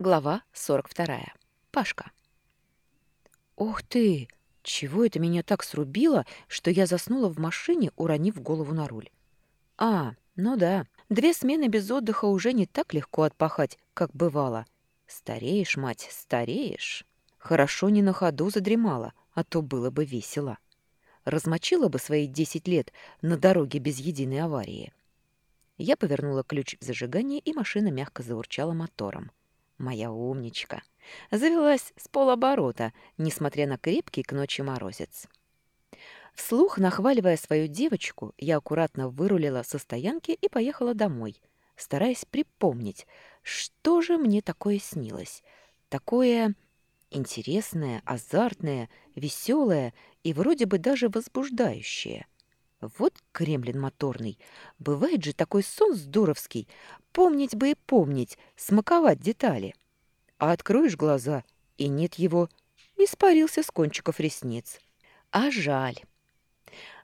Глава 42. Пашка. «Ух ты! Чего это меня так срубило, что я заснула в машине, уронив голову на руль? А, ну да, две смены без отдыха уже не так легко отпахать, как бывало. Стареешь, мать, стареешь. Хорошо не на ходу задремала, а то было бы весело. Размочила бы свои десять лет на дороге без единой аварии». Я повернула ключ в зажигании, и машина мягко заурчала мотором. Моя умничка. Завелась с полоборота, несмотря на крепкий к ночи морозец. Вслух, нахваливая свою девочку, я аккуратно вырулила со стоянки и поехала домой, стараясь припомнить, что же мне такое снилось. Такое интересное, азартное, веселое и вроде бы даже возбуждающее. Вот кремлин моторный. Бывает же такой сон здоровский. Помнить бы и помнить, смаковать детали. А откроешь глаза, и нет его. Испарился с кончиков ресниц. А жаль.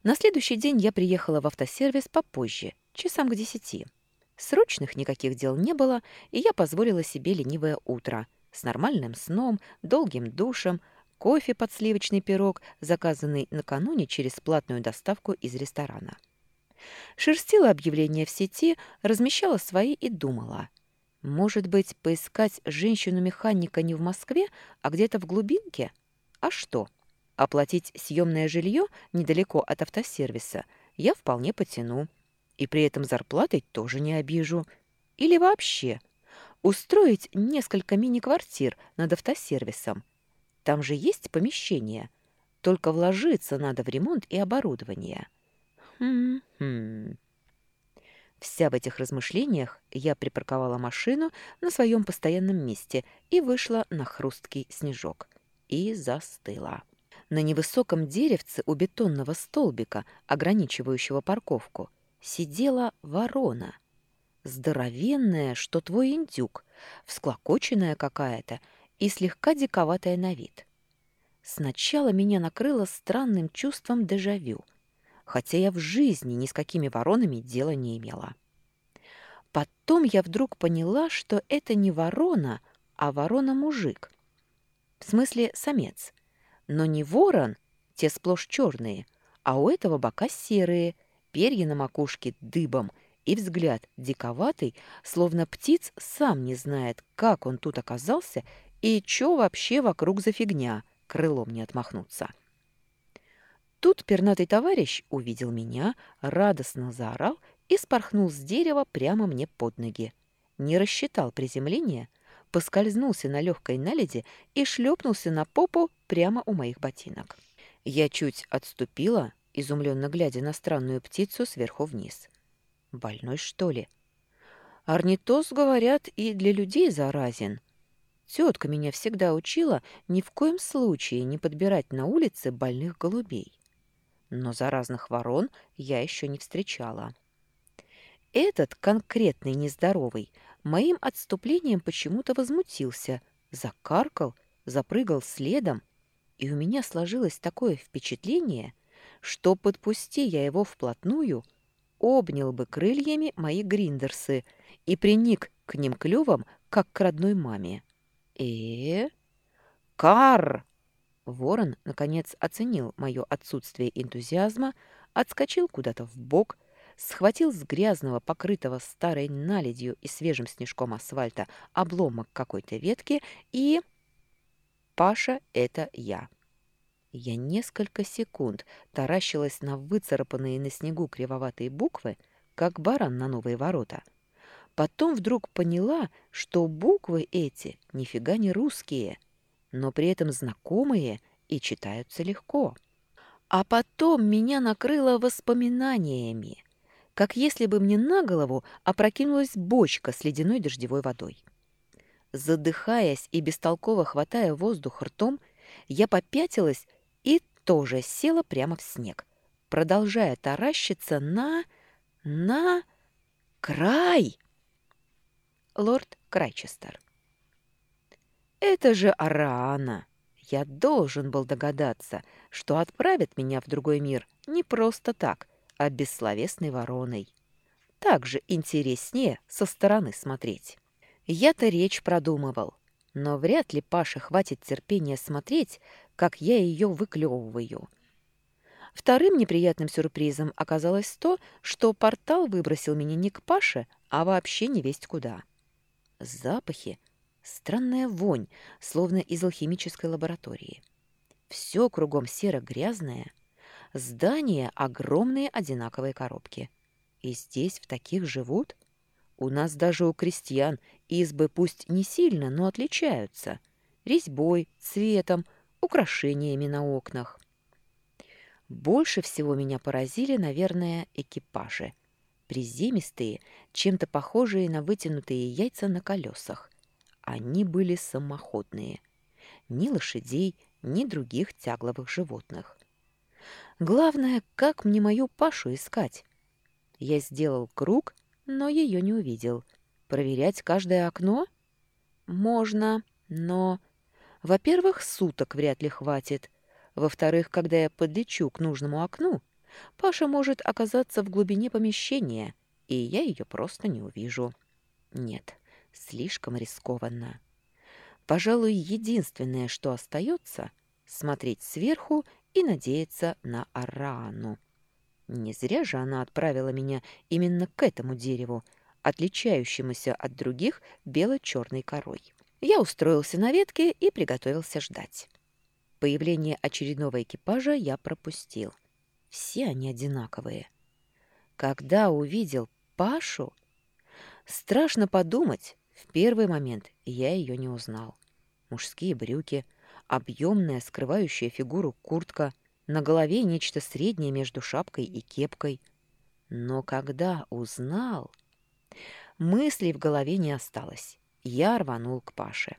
На следующий день я приехала в автосервис попозже, часам к десяти. Срочных никаких дел не было, и я позволила себе ленивое утро с нормальным сном, долгим душем, кофе под сливочный пирог, заказанный накануне через платную доставку из ресторана. Шерстила объявления в сети, размещала свои и думала. Может быть, поискать женщину-механика не в Москве, а где-то в глубинке? А что? Оплатить съемное жилье недалеко от автосервиса я вполне потяну. И при этом зарплатой тоже не обижу. Или вообще устроить несколько мини-квартир над автосервисом – там же есть помещение. Только вложиться надо в ремонт и оборудование. Хм-хм. Вся в этих размышлениях я припарковала машину на своем постоянном месте и вышла на хрусткий снежок. И застыла. На невысоком деревце у бетонного столбика, ограничивающего парковку, сидела ворона. Здоровенная, что твой индюк, всклокоченная какая-то и слегка диковатая на вид. Сначала меня накрыло странным чувством дежавю, хотя я в жизни ни с какими воронами дела не имела. Потом я вдруг поняла, что это не ворона, а ворона-мужик. В смысле самец. Но не ворон, те сплошь черные, а у этого бока серые, перья на макушке дыбом и взгляд диковатый, словно птиц сам не знает, как он тут оказался и чё вообще вокруг за фигня? Крылом не отмахнуться. Тут пернатый товарищ увидел меня, радостно заорал и спорхнул с дерева прямо мне под ноги. Не рассчитал приземление, поскользнулся на легкой наледи и шлепнулся на попу прямо у моих ботинок. Я чуть отступила, изумленно глядя на странную птицу сверху вниз. Больной, что ли? Орнитоз, говорят, и для людей заразен. Тетка меня всегда учила ни в коем случае не подбирать на улице больных голубей. Но заразных ворон я еще не встречала. Этот конкретный нездоровый моим отступлением почему-то возмутился, закаркал, запрыгал следом, и у меня сложилось такое впечатление, что подпусти я его вплотную, обнял бы крыльями мои гриндерсы и приник к ним клювом, как к родной маме. «Э? Кар!» Ворон, наконец, оценил мое отсутствие энтузиазма, отскочил куда-то в бок, схватил с грязного, покрытого старой наледью и свежим снежком асфальта обломок какой-то ветки и... Паша — это я. Я несколько секунд таращилась на выцарапанные на снегу кривоватые буквы, как баран на новые ворота — Потом вдруг поняла, что буквы эти нифига не русские, но при этом знакомые и читаются легко. А потом меня накрыло воспоминаниями, как если бы мне на голову опрокинулась бочка с ледяной дождевой водой. Задыхаясь и бестолково хватая воздух ртом, я попятилась и тоже села прямо в снег, продолжая таращиться на... на... край! Лорд Крайчестер. «Это же Араана! Я должен был догадаться, что отправят меня в другой мир не просто так, а бессловесной вороной. Так же интереснее со стороны смотреть. Я-то речь продумывал, Но вряд ли Паше хватит терпения смотреть, как я ее выклевываю. Вторым неприятным сюрпризом оказалось то, что портал выбросил меня не к Паше, а вообще не весть куда. Запахи. Странная вонь, словно из алхимической лаборатории. Все кругом серо-грязное. Здания — огромные одинаковые коробки. И здесь в таких живут? У нас даже у крестьян избы пусть не сильно, но отличаются. Резьбой, цветом, украшениями на окнах. Больше всего меня поразили, наверное, экипажи. Приземистые, чем-то похожие на вытянутые яйца на колесах. Они были самоходные. Ни лошадей, ни других тягловых животных. Главное, как мне мою Пашу искать? Я сделал круг, но ее не увидел. Проверять каждое окно? Можно, но... Во-первых, суток вряд ли хватит. Во-вторых, когда я подлечу к нужному окну, Паша может оказаться в глубине помещения, и я ее просто не увижу. Нет, слишком рискованно. Пожалуй, единственное, что остается — смотреть сверху и надеяться на Арану. Не зря же она отправила меня именно к этому дереву, отличающемуся от других бело-черной корой. Я устроился на ветке и приготовился ждать. Появление очередного экипажа я пропустил. Все они одинаковые. Когда увидел Пашу, страшно подумать, в первый момент я ее не узнал. Мужские брюки, объемная, скрывающая фигуру куртка, на голове нечто среднее между шапкой и кепкой. Но когда узнал... Мыслей в голове не осталось. Я рванул к Паше.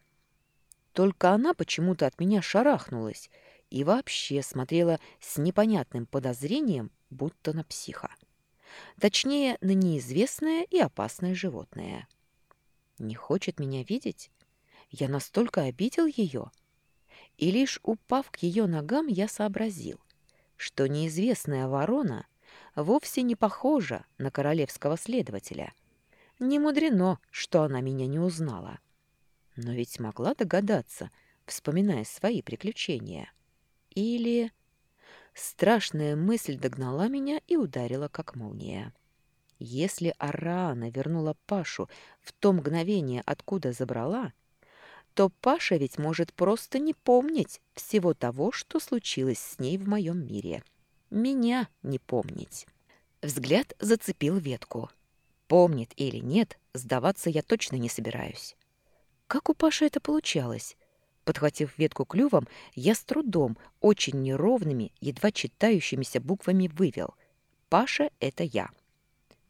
Только она почему-то от меня шарахнулась и вообще смотрела с непонятным подозрением, будто на психа. Точнее, на неизвестное и опасное животное. Не хочет меня видеть? Я настолько обидел ее? И лишь упав к ее ногам, я сообразил, что неизвестная ворона вовсе не похожа на королевского следователя. Не мудрено, что она меня не узнала. — но ведь могла догадаться, вспоминая свои приключения. Или... Страшная мысль догнала меня и ударила, как молния. Если Араана вернула Пашу в то мгновение, откуда забрала, то Паша ведь может просто не помнить всего того, что случилось с ней в моем мире. Меня не помнить. Взгляд зацепил ветку. Помнит или нет, сдаваться я точно не собираюсь. Как у Паши это получалось? Подхватив ветку клювом, я с трудом, очень неровными, едва читающимися буквами вывел. «Паша — это я».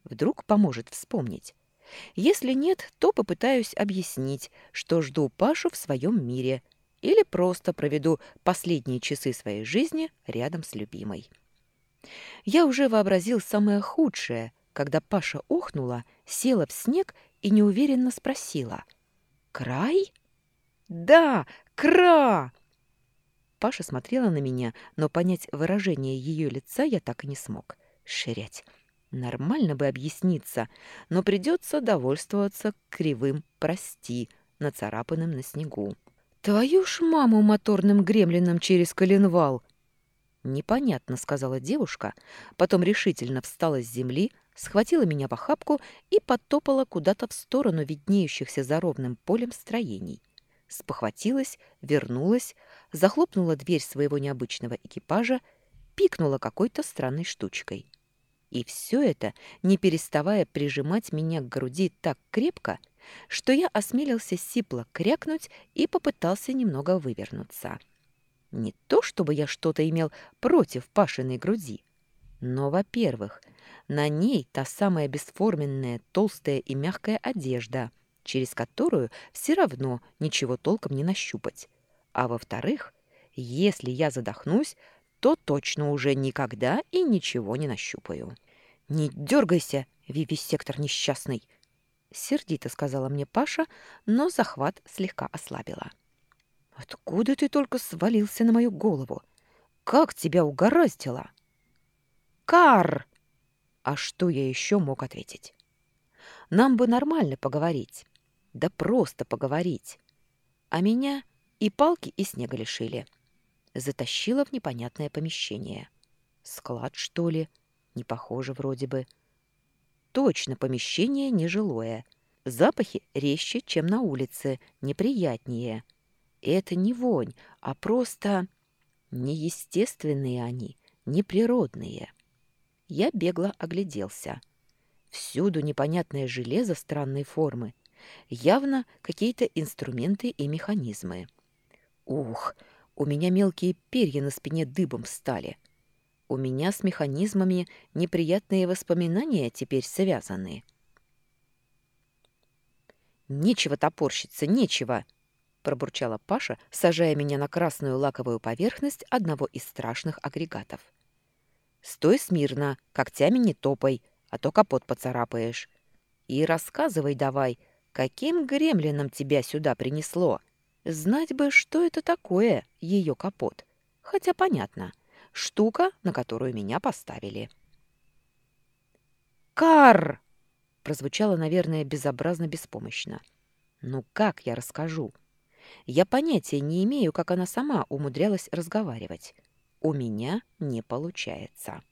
Вдруг поможет вспомнить. Если нет, то попытаюсь объяснить, что жду Пашу в своем мире или просто проведу последние часы своей жизни рядом с любимой. Я уже вообразил самое худшее, когда Паша охнула, села в снег и неуверенно спросила — «Край?» «Да, кра!» Паша смотрела на меня, но понять выражение ее лица я так и не смог. Ширять. Нормально бы объясниться, но придется довольствоваться кривым «прости», нацарапанным на снегу. «Твою ж маму моторным гремлином через коленвал!» «Непонятно», — сказала девушка, потом решительно встала с земли, схватила меня в охапку и потопала куда-то в сторону виднеющихся за ровным полем строений. Спохватилась, вернулась, захлопнула дверь своего необычного экипажа, пикнула какой-то странной штучкой. И все это, не переставая прижимать меня к груди так крепко, что я осмелился сипло крякнуть и попытался немного вывернуться. Не то чтобы я что-то имел против Пашиной груди, но, во-первых, на ней та самая бесформенная, толстая и мягкая одежда, через которую все равно ничего толком не нащупать. А во-вторых, если я задохнусь, то точно уже никогда и ничего не нащупаю. «Не дергайся, вивисектор несчастный!» Сердито сказала мне Паша, но захват слегка ослабила. «Откуда ты только свалился на мою голову? Как тебя угораздило?» «Кар!» А что я еще мог ответить? Нам бы нормально поговорить. Да просто поговорить. А меня и палки, и снега лишили. Затащила в непонятное помещение. Склад, что ли? Не похоже вроде бы. Точно помещение нежилое. Запахи резче, чем на улице, неприятнее. Это не вонь, а просто неестественные они, неприродные. Я бегло огляделся. Всюду непонятное железо странной формы. Явно какие-то инструменты и механизмы. Ух, у меня мелкие перья на спине дыбом стали. У меня с механизмами неприятные воспоминания теперь связаны. «Нечего топорщиться, нечего!» — пробурчала Паша, сажая меня на красную лаковую поверхность одного из страшных агрегатов. «Стой смирно, когтями не топай, а то капот поцарапаешь. И рассказывай давай, каким гремлином тебя сюда принесло? Знать бы, что это такое, ее капот. Хотя понятно, штука, на которую меня поставили». «Кар!» — прозвучало, наверное, безобразно беспомощно. «Ну как я расскажу?» Я понятия не имею, как она сама умудрялась разговаривать. У меня не получается.